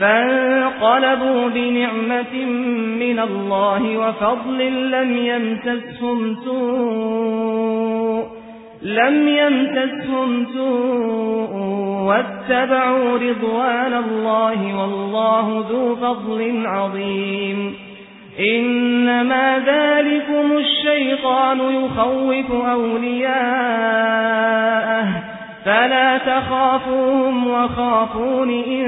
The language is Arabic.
فانقلبوا بنعمة من الله وفضل لم يمسسهم سوء لم يمسسهم سوء واتبعوا رضوان الله والله ذو فضل عظيم إنما ذلكم الشيطان يخوف أولياءه فلا تخافوهم وخافون إن